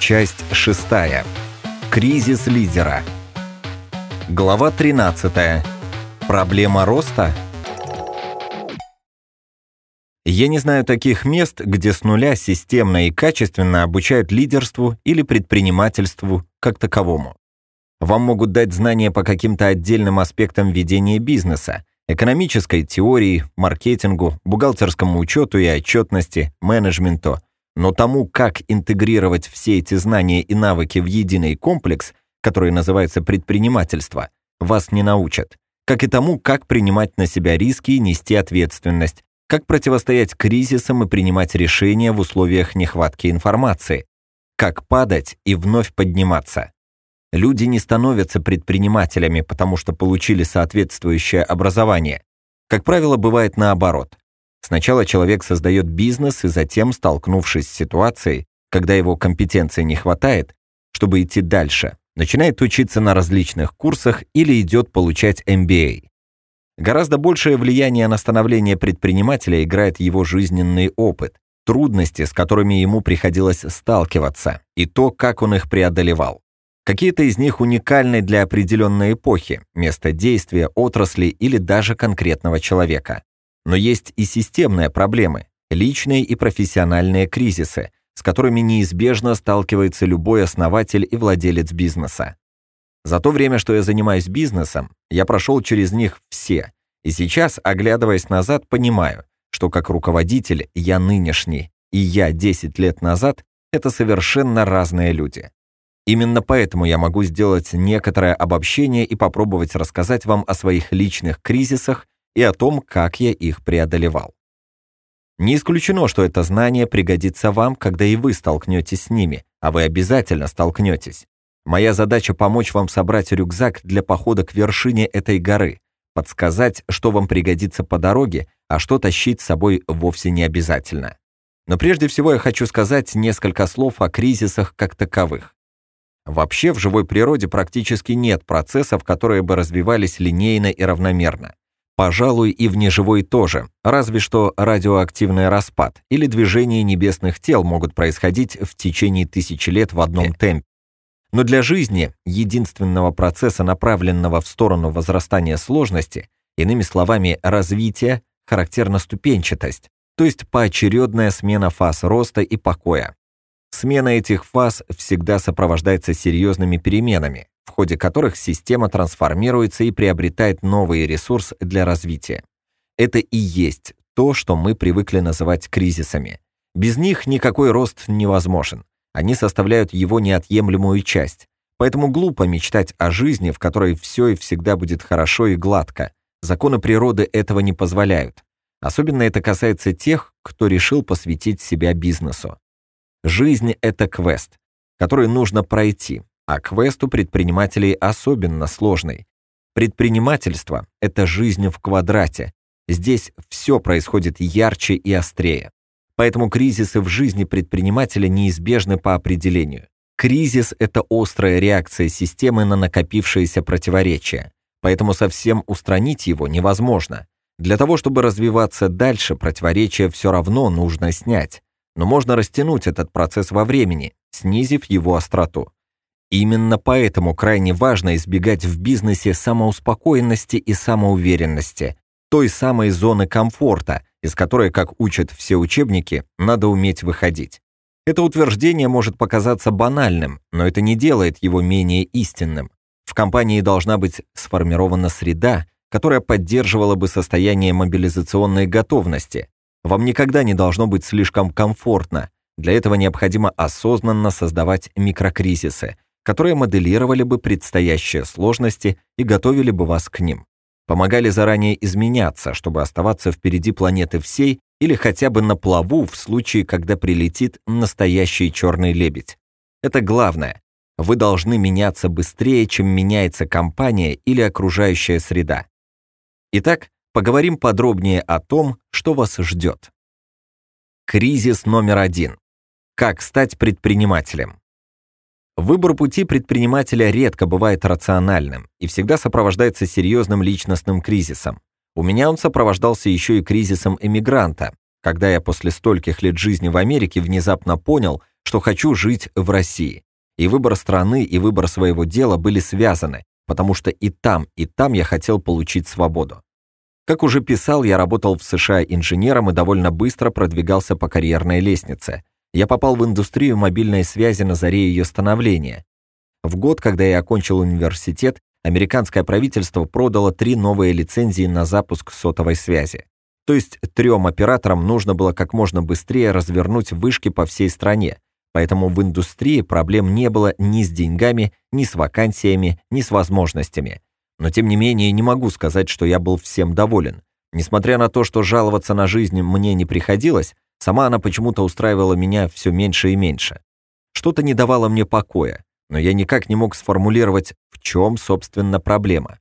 Часть 6. Кризис лидера. Глава 13. Проблема роста? Я не знаю таких мест, где с нуля системно и качественно обучают лидерству или предпринимательству как таковому. Вам могут дать знания по каким-то отдельным аспектам ведения бизнеса, экономической теории, маркетингу, бухгалтерскому учету и отчетности, менеджменту, но тому, как интегрировать все эти знания и навыки в единый комплекс, который называется предпринимательство, вас не научат. Как и тому, как принимать на себя риски и нести ответственность, как противостоять кризисам и принимать решения в условиях нехватки информации, как падать и вновь подниматься. Люди не становятся предпринимателями, потому что получили соответствующее образование. Как правило, бывает наоборот. Сначала человек создает бизнес и затем, столкнувшись с ситуацией, когда его компетенции не хватает, чтобы идти дальше, начинает учиться на различных курсах или идет получать MBA. Гораздо большее влияние на становление предпринимателя играет его жизненный опыт, трудности, с которыми ему приходилось сталкиваться, и то, как он их преодолевал. Какие-то из них уникальны для определенной эпохи, места действия, отрасли или даже конкретного человека. Но есть и системные проблемы, личные и профессиональные кризисы, с которыми неизбежно сталкивается любой основатель и владелец бизнеса. За то время, что я занимаюсь бизнесом, я прошел через них все, и сейчас, оглядываясь назад, понимаю, что как руководитель я нынешний, и я 10 лет назад — это совершенно разные люди. Именно поэтому я могу сделать некоторое обобщение и попробовать рассказать вам о своих личных кризисах и о том, как я их преодолевал. Не исключено, что это знание пригодится вам, когда и вы столкнетесь с ними, а вы обязательно столкнетесь. Моя задача помочь вам собрать рюкзак для похода к вершине этой горы, подсказать, что вам пригодится по дороге, а что тащить с собой вовсе не обязательно. Но прежде всего я хочу сказать несколько слов о кризисах как таковых. Вообще в живой природе практически нет процессов, которые бы развивались линейно и равномерно. Пожалуй, и в неживой тоже, разве что радиоактивный распад или движение небесных тел могут происходить в течение тысячи лет в одном темпе. Но для жизни, единственного процесса, направленного в сторону возрастания сложности, иными словами, развития, характерна ступенчатость, то есть поочередная смена фаз роста и покоя. Смена этих фаз всегда сопровождается серьезными переменами, в ходе которых система трансформируется и приобретает новый ресурс для развития. Это и есть то, что мы привыкли называть кризисами. Без них никакой рост невозможен. Они составляют его неотъемлемую часть. Поэтому глупо мечтать о жизни, в которой все и всегда будет хорошо и гладко. Законы природы этого не позволяют. Особенно это касается тех, кто решил посвятить себя бизнесу. Жизнь — это квест, который нужно пройти, а квест у предпринимателей особенно сложный. Предпринимательство — это жизнь в квадрате. Здесь все происходит ярче и острее. Поэтому кризисы в жизни предпринимателя неизбежны по определению. Кризис — это острая реакция системы на накопившиеся противоречия. Поэтому совсем устранить его невозможно. Для того, чтобы развиваться дальше, противоречия все равно нужно снять но можно растянуть этот процесс во времени, снизив его остроту. Именно поэтому крайне важно избегать в бизнесе самоуспокоенности и самоуверенности, той самой зоны комфорта, из которой, как учат все учебники, надо уметь выходить. Это утверждение может показаться банальным, но это не делает его менее истинным. В компании должна быть сформирована среда, которая поддерживала бы состояние мобилизационной готовности, вам никогда не должно быть слишком комфортно. Для этого необходимо осознанно создавать микрокризисы, которые моделировали бы предстоящие сложности и готовили бы вас к ним. Помогали заранее изменяться, чтобы оставаться впереди планеты всей или хотя бы на плаву в случае, когда прилетит настоящий черный лебедь. Это главное. Вы должны меняться быстрее, чем меняется компания или окружающая среда. Итак, поговорим подробнее о том, что вас ждет. Кризис номер один. Как стать предпринимателем? Выбор пути предпринимателя редко бывает рациональным и всегда сопровождается серьезным личностным кризисом. У меня он сопровождался еще и кризисом эмигранта, когда я после стольких лет жизни в Америке внезапно понял, что хочу жить в России. И выбор страны, и выбор своего дела были связаны, потому что и там, и там я хотел получить свободу. Как уже писал, я работал в США инженером и довольно быстро продвигался по карьерной лестнице. Я попал в индустрию мобильной связи на заре ее становления. В год, когда я окончил университет, американское правительство продало три новые лицензии на запуск сотовой связи. То есть трем операторам нужно было как можно быстрее развернуть вышки по всей стране, Поэтому в индустрии проблем не было ни с деньгами, ни с вакансиями, ни с возможностями. Но тем не менее не могу сказать, что я был всем доволен. Несмотря на то, что жаловаться на жизнь мне не приходилось, сама она почему-то устраивала меня все меньше и меньше. Что-то не давало мне покоя, но я никак не мог сформулировать, в чем, собственно, проблема.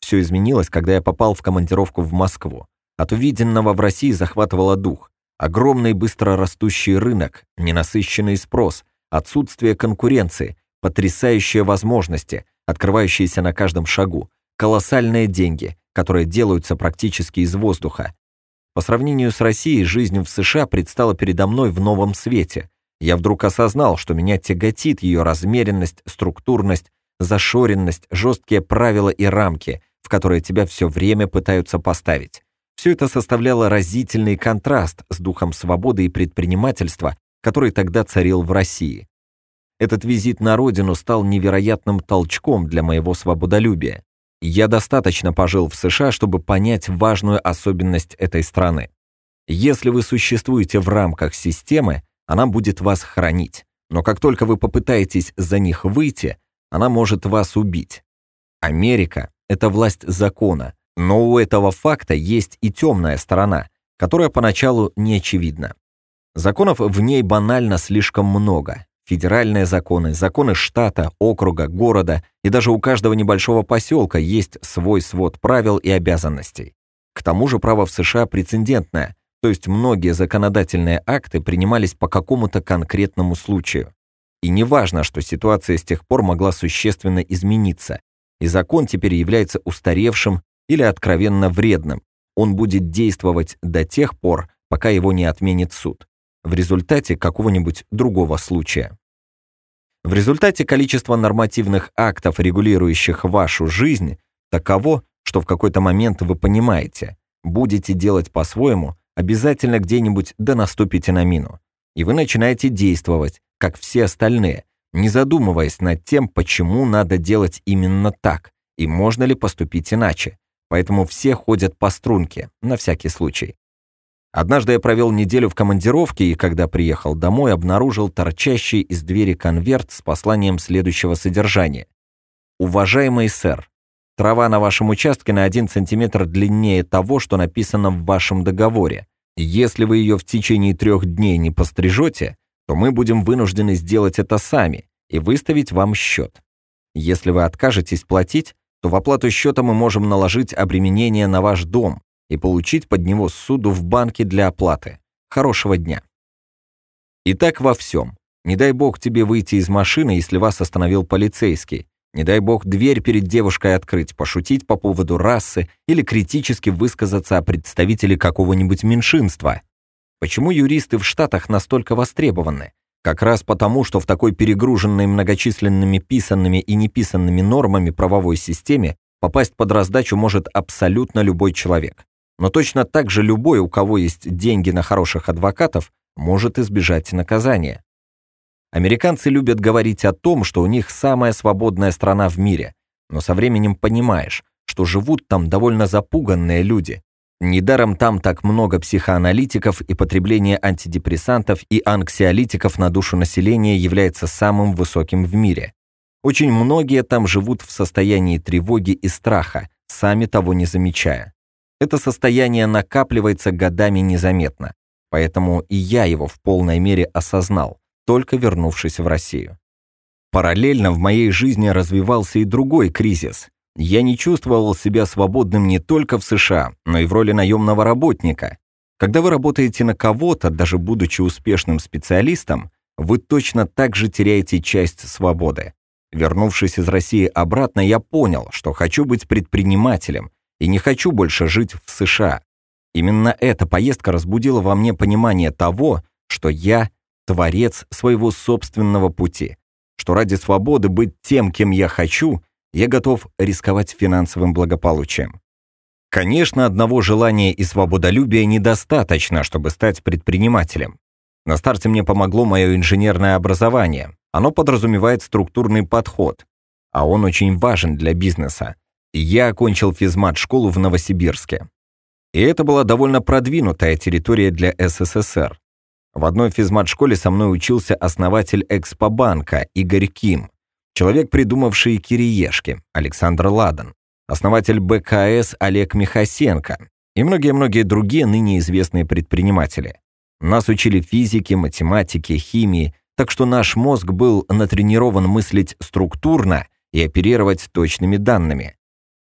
Все изменилось, когда я попал в командировку в Москву. От увиденного в России захватывало дух. Огромный быстро растущий рынок, ненасыщенный спрос, отсутствие конкуренции, потрясающие возможности, открывающиеся на каждом шагу, колоссальные деньги, которые делаются практически из воздуха. По сравнению с Россией, жизнь в США предстала передо мной в новом свете. Я вдруг осознал, что меня тяготит ее размеренность, структурность, зашоренность, жесткие правила и рамки, в которые тебя все время пытаются поставить. Все это составляло разительный контраст с духом свободы и предпринимательства, который тогда царил в России. Этот визит на родину стал невероятным толчком для моего свободолюбия. Я достаточно пожил в США, чтобы понять важную особенность этой страны. Если вы существуете в рамках системы, она будет вас хранить. Но как только вы попытаетесь за них выйти, она может вас убить. Америка — это власть закона, но у этого факта есть и темная сторона, которая поначалу не очевидна. Законов в ней банально слишком много. Федеральные законы, законы штата, округа, города и даже у каждого небольшого поселка есть свой свод правил и обязанностей. К тому же право в США прецедентное, то есть многие законодательные акты принимались по какому-то конкретному случаю. И не важно, что ситуация с тех пор могла существенно измениться, и закон теперь является устаревшим или откровенно вредным. Он будет действовать до тех пор, пока его не отменит суд, в результате какого-нибудь другого случая. В результате количество нормативных актов, регулирующих вашу жизнь, таково, что в какой-то момент вы понимаете, будете делать по-своему, обязательно где-нибудь да наступите на мину. И вы начинаете действовать, как все остальные, не задумываясь над тем, почему надо делать именно так, и можно ли поступить иначе, поэтому все ходят по струнке, на всякий случай. Однажды я провел неделю в командировке и, когда приехал домой, обнаружил торчащий из двери конверт с посланием следующего содержания. «Уважаемый сэр, трава на вашем участке на один сантиметр длиннее того, что написано в вашем договоре. Если вы ее в течение трех дней не пострижете, то мы будем вынуждены сделать это сами и выставить вам счет. Если вы откажетесь платить, то в оплату счета мы можем наложить обременение на ваш дом и получить под него суду в банке для оплаты. Хорошего дня. Итак, во всем. Не дай бог тебе выйти из машины, если вас остановил полицейский. Не дай бог дверь перед девушкой открыть, пошутить по поводу расы или критически высказаться о представителе какого-нибудь меньшинства. Почему юристы в Штатах настолько востребованы? Как раз потому, что в такой перегруженной многочисленными писанными и неписанными нормами правовой системе попасть под раздачу может абсолютно любой человек. Но точно так же любой, у кого есть деньги на хороших адвокатов, может избежать наказания. Американцы любят говорить о том, что у них самая свободная страна в мире, но со временем понимаешь, что живут там довольно запуганные люди, Недаром там так много психоаналитиков и потребление антидепрессантов и анксиолитиков на душу населения является самым высоким в мире. Очень многие там живут в состоянии тревоги и страха, сами того не замечая. Это состояние накапливается годами незаметно, поэтому и я его в полной мере осознал, только вернувшись в Россию. Параллельно в моей жизни развивался и другой кризис – я не чувствовал себя свободным не только в США, но и в роли наемного работника. Когда вы работаете на кого-то, даже будучи успешным специалистом, вы точно так же теряете часть свободы. Вернувшись из России обратно, я понял, что хочу быть предпринимателем и не хочу больше жить в США. Именно эта поездка разбудила во мне понимание того, что я творец своего собственного пути, что ради свободы быть тем, кем я хочу, я готов рисковать финансовым благополучием. Конечно, одного желания и свободолюбия недостаточно, чтобы стать предпринимателем. На старте мне помогло мое инженерное образование. Оно подразумевает структурный подход, а он очень важен для бизнеса. Я окончил физмат-школу в Новосибирске. И это была довольно продвинутая территория для СССР. В одной физмат-школе со мной учился основатель Экспобанка Игорь Ким, человек, придумавший кириешки, Александр Ладан, основатель БКС Олег Михасенко и многие-многие другие ныне известные предприниматели. Нас учили физике, математике, химии, так что наш мозг был натренирован мыслить структурно и оперировать точными данными.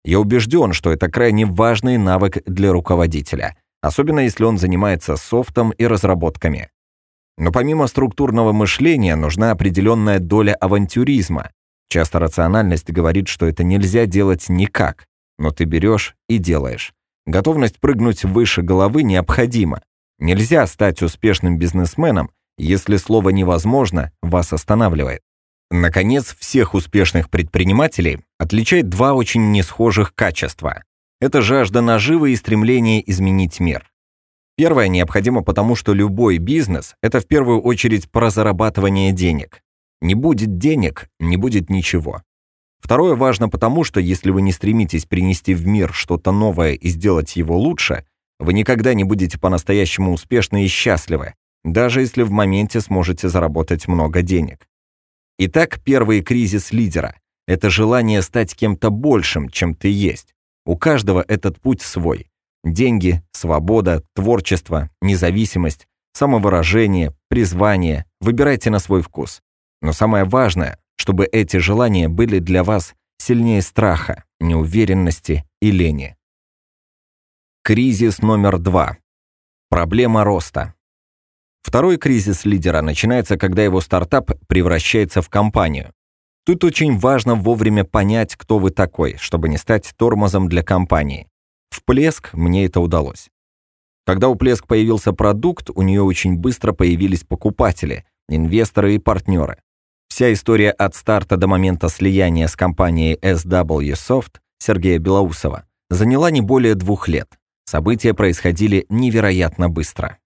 Я убежден, что это крайне важный навык для руководителя, особенно если он занимается софтом и разработками. Но помимо структурного мышления нужна определенная доля авантюризма. Часто рациональность говорит, что это нельзя делать никак, но ты берешь и делаешь. Готовность прыгнуть выше головы необходима. Нельзя стать успешным бизнесменом, если слово «невозможно» вас останавливает. Наконец, всех успешных предпринимателей отличает два очень несхожих качества. Это жажда наживы и стремление изменить мир. Первое необходимо потому, что любой бизнес – это в первую очередь про зарабатывание денег. Не будет денег – не будет ничего. Второе важно потому, что если вы не стремитесь принести в мир что-то новое и сделать его лучше, вы никогда не будете по-настоящему успешны и счастливы, даже если в моменте сможете заработать много денег. Итак, первый кризис лидера – это желание стать кем-то большим, чем ты есть. У каждого этот путь свой. Деньги, свобода, творчество, независимость, самовыражение, призвание – выбирайте на свой вкус. Но самое важное, чтобы эти желания были для вас сильнее страха, неуверенности и лени. Кризис номер два. Проблема роста. Второй кризис лидера начинается, когда его стартап превращается в компанию. Тут очень важно вовремя понять, кто вы такой, чтобы не стать тормозом для компании. В Плеск мне это удалось. Когда у Плеск появился продукт, у нее очень быстро появились покупатели, инвесторы и партнеры. Вся история от старта до момента слияния с компанией SW Soft Сергея Белоусова заняла не более двух лет. События происходили невероятно быстро.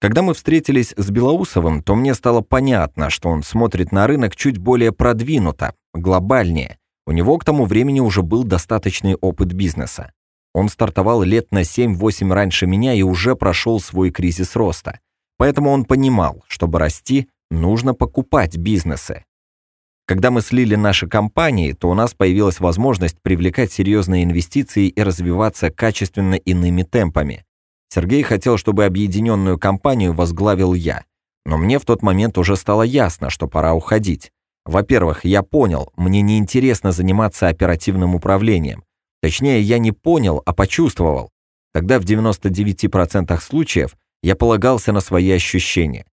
Когда мы встретились с Белоусовым, то мне стало понятно, что он смотрит на рынок чуть более продвинуто, глобальнее. У него к тому времени уже был достаточный опыт бизнеса. Он стартовал лет на 7-8 раньше меня и уже прошел свой кризис роста. Поэтому он понимал, чтобы расти, нужно покупать бизнесы. Когда мы слили наши компании, то у нас появилась возможность привлекать серьезные инвестиции и развиваться качественно иными темпами. Сергей хотел, чтобы объединенную компанию возглавил я. Но мне в тот момент уже стало ясно, что пора уходить. Во-первых, я понял, мне неинтересно заниматься оперативным управлением. Точнее, я не понял, а почувствовал. Тогда в 99% случаев я полагался на свои ощущения.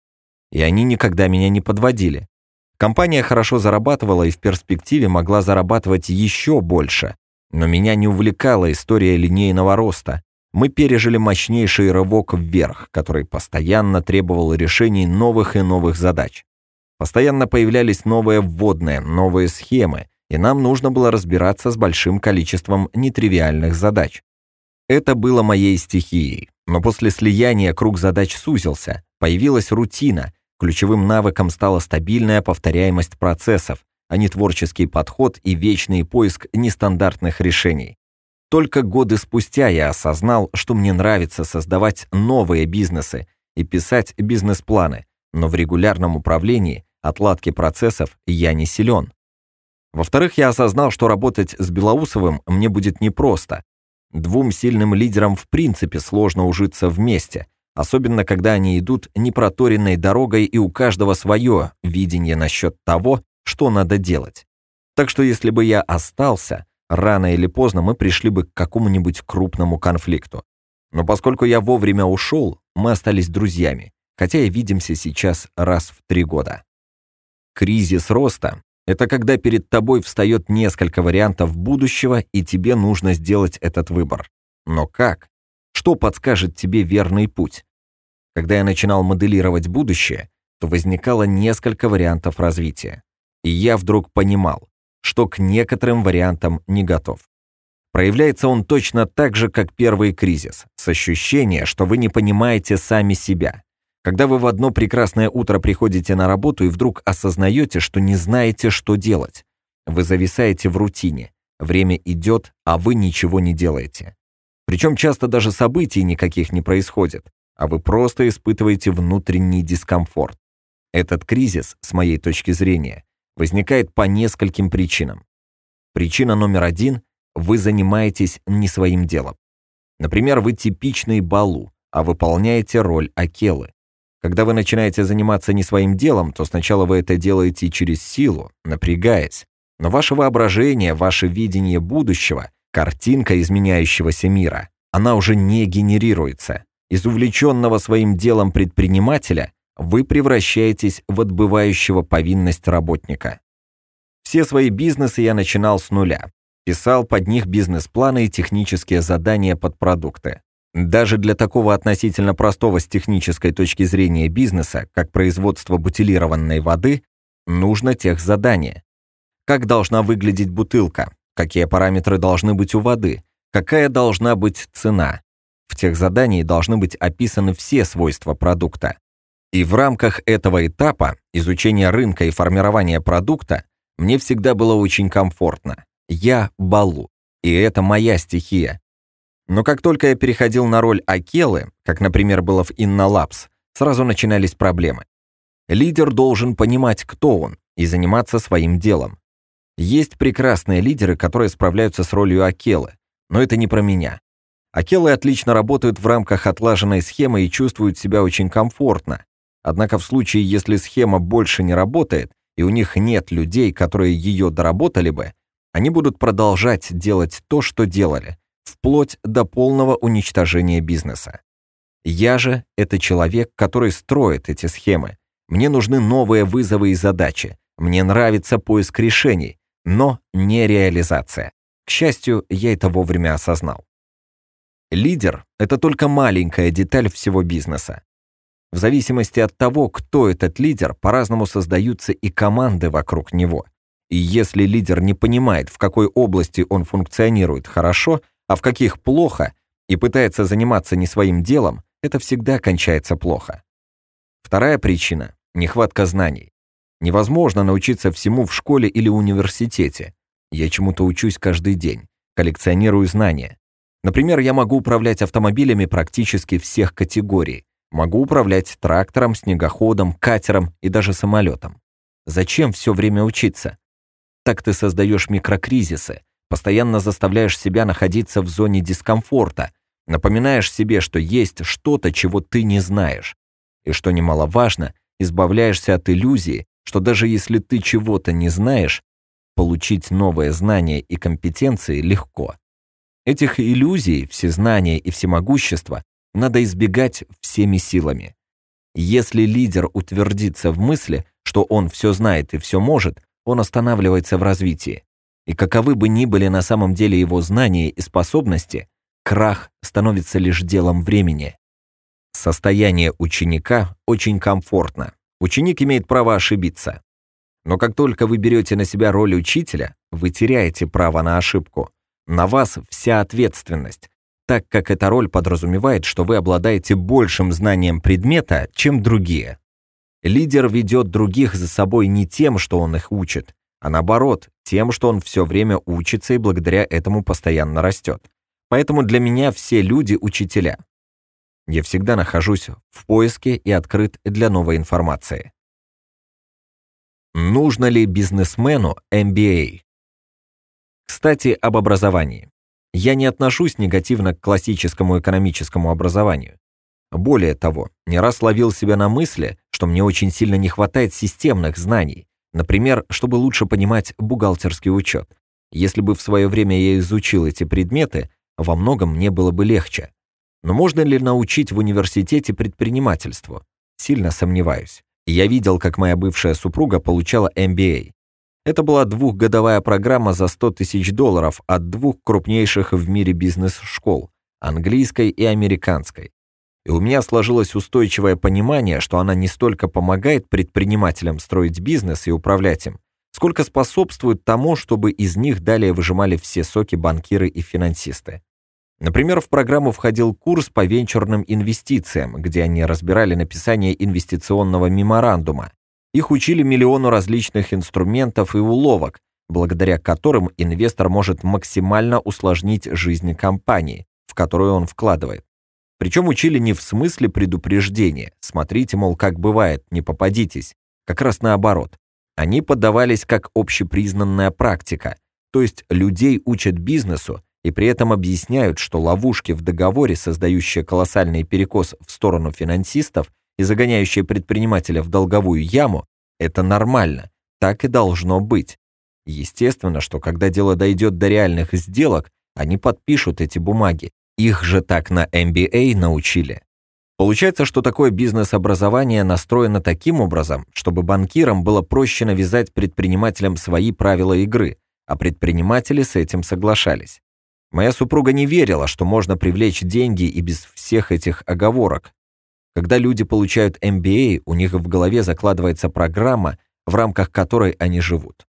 И они никогда меня не подводили. Компания хорошо зарабатывала и в перспективе могла зарабатывать еще больше. Но меня не увлекала история линейного роста мы пережили мощнейший рывок вверх, который постоянно требовал решений новых и новых задач. Постоянно появлялись новые вводные, новые схемы, и нам нужно было разбираться с большим количеством нетривиальных задач. Это было моей стихией, но после слияния круг задач сузился, появилась рутина, ключевым навыком стала стабильная повторяемость процессов, а не творческий подход и вечный поиск нестандартных решений. Только годы спустя я осознал, что мне нравится создавать новые бизнесы и писать бизнес-планы, но в регулярном управлении, отладке процессов я не силен. Во-вторых, я осознал, что работать с Белоусовым мне будет непросто. Двум сильным лидерам в принципе сложно ужиться вместе, особенно когда они идут непроторенной дорогой и у каждого свое видение насчет того, что надо делать. Так что если бы я остался, рано или поздно мы пришли бы к какому-нибудь крупному конфликту. Но поскольку я вовремя ушел, мы остались друзьями, хотя и видимся сейчас раз в три года. Кризис роста — это когда перед тобой встает несколько вариантов будущего, и тебе нужно сделать этот выбор. Но как? Что подскажет тебе верный путь? Когда я начинал моделировать будущее, то возникало несколько вариантов развития. И я вдруг понимал, что к некоторым вариантам не готов. Проявляется он точно так же, как первый кризис, с ощущением, что вы не понимаете сами себя. Когда вы в одно прекрасное утро приходите на работу и вдруг осознаете, что не знаете, что делать. Вы зависаете в рутине. Время идет, а вы ничего не делаете. Причем часто даже событий никаких не происходит, а вы просто испытываете внутренний дискомфорт. Этот кризис, с моей точки зрения, возникает по нескольким причинам. Причина номер один – вы занимаетесь не своим делом. Например, вы типичный балу, а выполняете роль Акелы. Когда вы начинаете заниматься не своим делом, то сначала вы это делаете через силу, напрягаясь. Но ваше воображение, ваше видение будущего, картинка изменяющегося мира, она уже не генерируется. Из увлеченного своим делом предпринимателя вы превращаетесь в отбывающего повинность работника. Все свои бизнесы я начинал с нуля, Писал под них бизнес-планы и технические задания под продукты. Даже для такого относительно простого с технической точки зрения бизнеса, как производство бутилированной воды, нужно техзадание. Как должна выглядеть бутылка? Какие параметры должны быть у воды? Какая должна быть цена? В тех задании должны быть описаны все свойства продукта. И в рамках этого этапа изучения рынка и формирования продукта мне всегда было очень комфортно. Я Балу, и это моя стихия. Но как только я переходил на роль Акелы, как, например, было в Labs, сразу начинались проблемы. Лидер должен понимать, кто он, и заниматься своим делом. Есть прекрасные лидеры, которые справляются с ролью Акелы, но это не про меня. Акелы отлично работают в рамках отлаженной схемы и чувствуют себя очень комфортно. Однако в случае, если схема больше не работает, и у них нет людей, которые ее доработали бы, они будут продолжать делать то, что делали, вплоть до полного уничтожения бизнеса. Я же — это человек, который строит эти схемы. Мне нужны новые вызовы и задачи. Мне нравится поиск решений, но не реализация. К счастью, я это вовремя осознал. Лидер — это только маленькая деталь всего бизнеса. В зависимости от того, кто этот лидер, по-разному создаются и команды вокруг него. И если лидер не понимает, в какой области он функционирует хорошо, а в каких плохо, и пытается заниматься не своим делом, это всегда кончается плохо. Вторая причина – нехватка знаний. Невозможно научиться всему в школе или университете. Я чему-то учусь каждый день, коллекционирую знания. Например, я могу управлять автомобилями практически всех категорий. Могу управлять трактором, снегоходом, катером и даже самолетом. Зачем все время учиться? Так ты создаешь микрокризисы, постоянно заставляешь себя находиться в зоне дискомфорта, напоминаешь себе, что есть что-то, чего ты не знаешь. И что немаловажно, избавляешься от иллюзии, что даже если ты чего-то не знаешь, получить новые знания и компетенции легко. Этих иллюзий, всезнания и всемогущества надо избегать всеми силами. Если лидер утвердится в мысли, что он все знает и все может, он останавливается в развитии. И каковы бы ни были на самом деле его знания и способности, крах становится лишь делом времени. Состояние ученика очень комфортно. Ученик имеет право ошибиться. Но как только вы берете на себя роль учителя, вы теряете право на ошибку. На вас вся ответственность, так как эта роль подразумевает, что вы обладаете большим знанием предмета, чем другие. Лидер ведет других за собой не тем, что он их учит, а наоборот, тем, что он все время учится и благодаря этому постоянно растет. Поэтому для меня все люди – учителя. Я всегда нахожусь в поиске и открыт для новой информации. Нужно ли бизнесмену MBA? Кстати, об образовании. Я не отношусь негативно к классическому экономическому образованию. Более того, не раз ловил себя на мысли, что мне очень сильно не хватает системных знаний, например, чтобы лучше понимать бухгалтерский учет. Если бы в свое время я изучил эти предметы, во многом мне было бы легче. Но можно ли научить в университете предпринимательству? Сильно сомневаюсь. Я видел, как моя бывшая супруга получала MBA. Это была двухгодовая программа за 100 тысяч долларов от двух крупнейших в мире бизнес-школ – английской и американской. И у меня сложилось устойчивое понимание, что она не столько помогает предпринимателям строить бизнес и управлять им, сколько способствует тому, чтобы из них далее выжимали все соки банкиры и финансисты. Например, в программу входил курс по венчурным инвестициям, где они разбирали написание инвестиционного меморандума. Их учили миллиону различных инструментов и уловок, благодаря которым инвестор может максимально усложнить жизнь компании, в которую он вкладывает. Причем учили не в смысле предупреждения, смотрите, мол, как бывает, не попадитесь, как раз наоборот. Они подавались как общепризнанная практика, то есть людей учат бизнесу и при этом объясняют, что ловушки в договоре, создающие колоссальный перекос в сторону финансистов и загоняющие предпринимателя в долговую яму, это нормально, так и должно быть. Естественно, что когда дело дойдет до реальных сделок, они подпишут эти бумаги. Их же так на MBA научили. Получается, что такое бизнес-образование настроено таким образом, чтобы банкирам было проще навязать предпринимателям свои правила игры, а предприниматели с этим соглашались. Моя супруга не верила, что можно привлечь деньги и без всех этих оговорок. Когда люди получают MBA, у них в голове закладывается программа, в рамках которой они живут.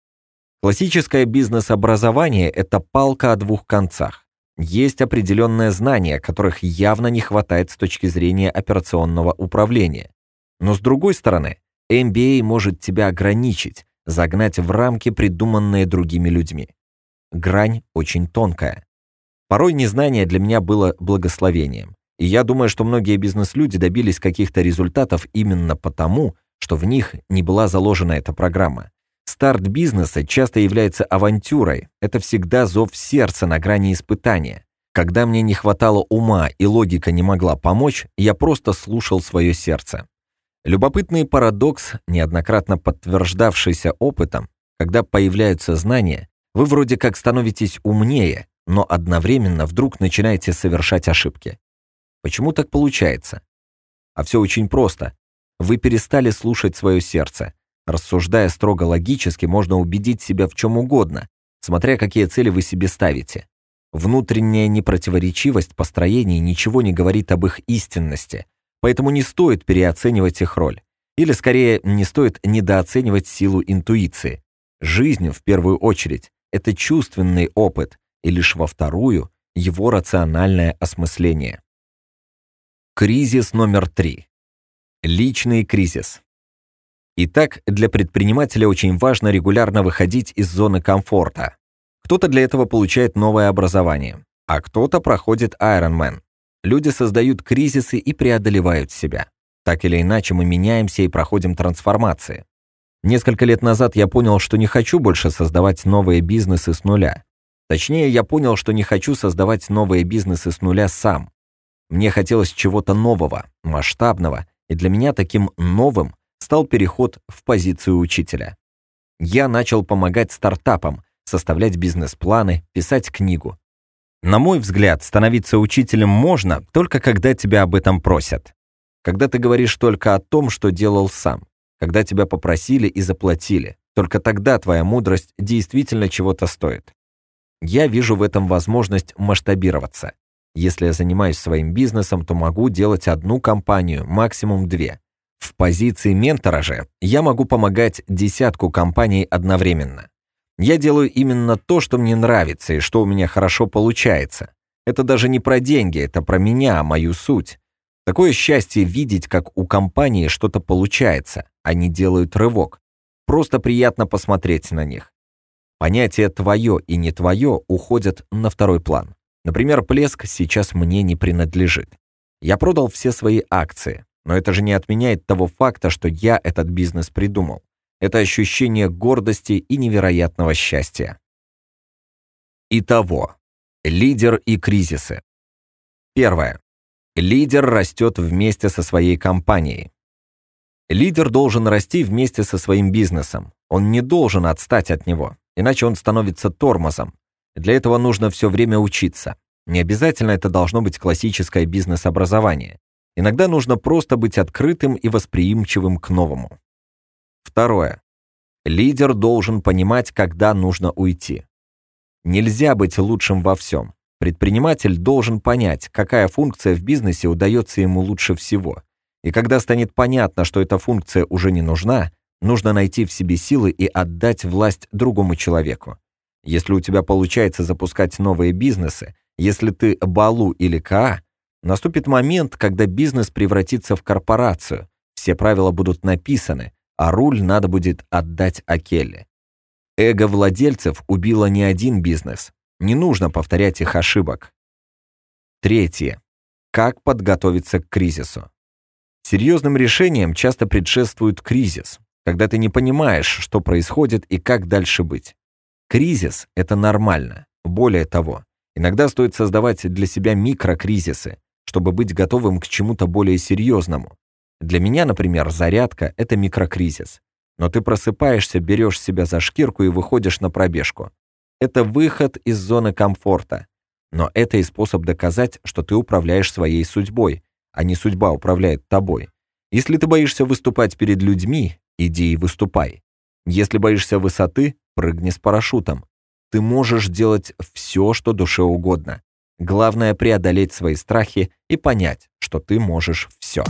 Классическое бизнес-образование – это палка о двух концах. Есть определенные знания, которых явно не хватает с точки зрения операционного управления. Но с другой стороны, MBA может тебя ограничить, загнать в рамки, придуманные другими людьми. Грань очень тонкая. Порой незнание для меня было благословением. И я думаю, что многие бизнес-люди добились каких-то результатов именно потому, что в них не была заложена эта программа. Старт бизнеса часто является авантюрой. Это всегда зов сердца на грани испытания. Когда мне не хватало ума и логика не могла помочь, я просто слушал свое сердце. Любопытный парадокс, неоднократно подтверждавшийся опытом, когда появляются знания, вы вроде как становитесь умнее, но одновременно вдруг начинаете совершать ошибки. Почему так получается? А все очень просто. Вы перестали слушать свое сердце. Рассуждая строго логически, можно убедить себя в чем угодно, смотря какие цели вы себе ставите. Внутренняя непротиворечивость построений ничего не говорит об их истинности, поэтому не стоит переоценивать их роль. Или, скорее, не стоит недооценивать силу интуиции. Жизнь, в первую очередь, это чувственный опыт, и лишь во вторую – его рациональное осмысление. Кризис номер три. Личный кризис. Итак, для предпринимателя очень важно регулярно выходить из зоны комфорта. Кто-то для этого получает новое образование, а кто-то проходит Ironman. Люди создают кризисы и преодолевают себя. Так или иначе мы меняемся и проходим трансформации. Несколько лет назад я понял, что не хочу больше создавать новые бизнесы с нуля. Точнее, я понял, что не хочу создавать новые бизнесы с нуля сам. Мне хотелось чего-то нового, масштабного, и для меня таким новым стал переход в позицию учителя. Я начал помогать стартапам, составлять бизнес-планы, писать книгу. На мой взгляд, становиться учителем можно, только когда тебя об этом просят. Когда ты говоришь только о том, что делал сам. Когда тебя попросили и заплатили. Только тогда твоя мудрость действительно чего-то стоит. Я вижу в этом возможность масштабироваться. Если я занимаюсь своим бизнесом, то могу делать одну компанию, максимум две. В позиции ментора же я могу помогать десятку компаний одновременно. Я делаю именно то, что мне нравится и что у меня хорошо получается. Это даже не про деньги, это про меня, мою суть. Такое счастье видеть, как у компании что-то получается, они делают рывок. Просто приятно посмотреть на них. Понятие «твое» и «не твое» уходят на второй план. Например, Плеск сейчас мне не принадлежит. Я продал все свои акции, но это же не отменяет того факта, что я этот бизнес придумал. Это ощущение гордости и невероятного счастья. Итого. Лидер и кризисы. Первое. Лидер растет вместе со своей компанией. Лидер должен расти вместе со своим бизнесом. Он не должен отстать от него, иначе он становится тормозом. Для этого нужно все время учиться. Не обязательно это должно быть классическое бизнес-образование. Иногда нужно просто быть открытым и восприимчивым к новому. Второе. Лидер должен понимать, когда нужно уйти. Нельзя быть лучшим во всем. Предприниматель должен понять, какая функция в бизнесе удается ему лучше всего. И когда станет понятно, что эта функция уже не нужна, нужно найти в себе силы и отдать власть другому человеку. Если у тебя получается запускать новые бизнесы, если ты Балу или КА, наступит момент, когда бизнес превратится в корпорацию, все правила будут написаны, а руль надо будет отдать Акелле. Эго владельцев убило не один бизнес. Не нужно повторять их ошибок. Третье. Как подготовиться к кризису? Серьезным решением часто предшествует кризис, когда ты не понимаешь, что происходит и как дальше быть. Кризис — это нормально. Более того, иногда стоит создавать для себя микрокризисы, чтобы быть готовым к чему-то более серьезному. Для меня, например, зарядка — это микрокризис. Но ты просыпаешься, берешь себя за шкирку и выходишь на пробежку. Это выход из зоны комфорта. Но это и способ доказать, что ты управляешь своей судьбой, а не судьба управляет тобой. Если ты боишься выступать перед людьми, иди и выступай. Если боишься высоты, прыгни с парашютом. Ты можешь делать все, что душе угодно. Главное преодолеть свои страхи и понять, что ты можешь все.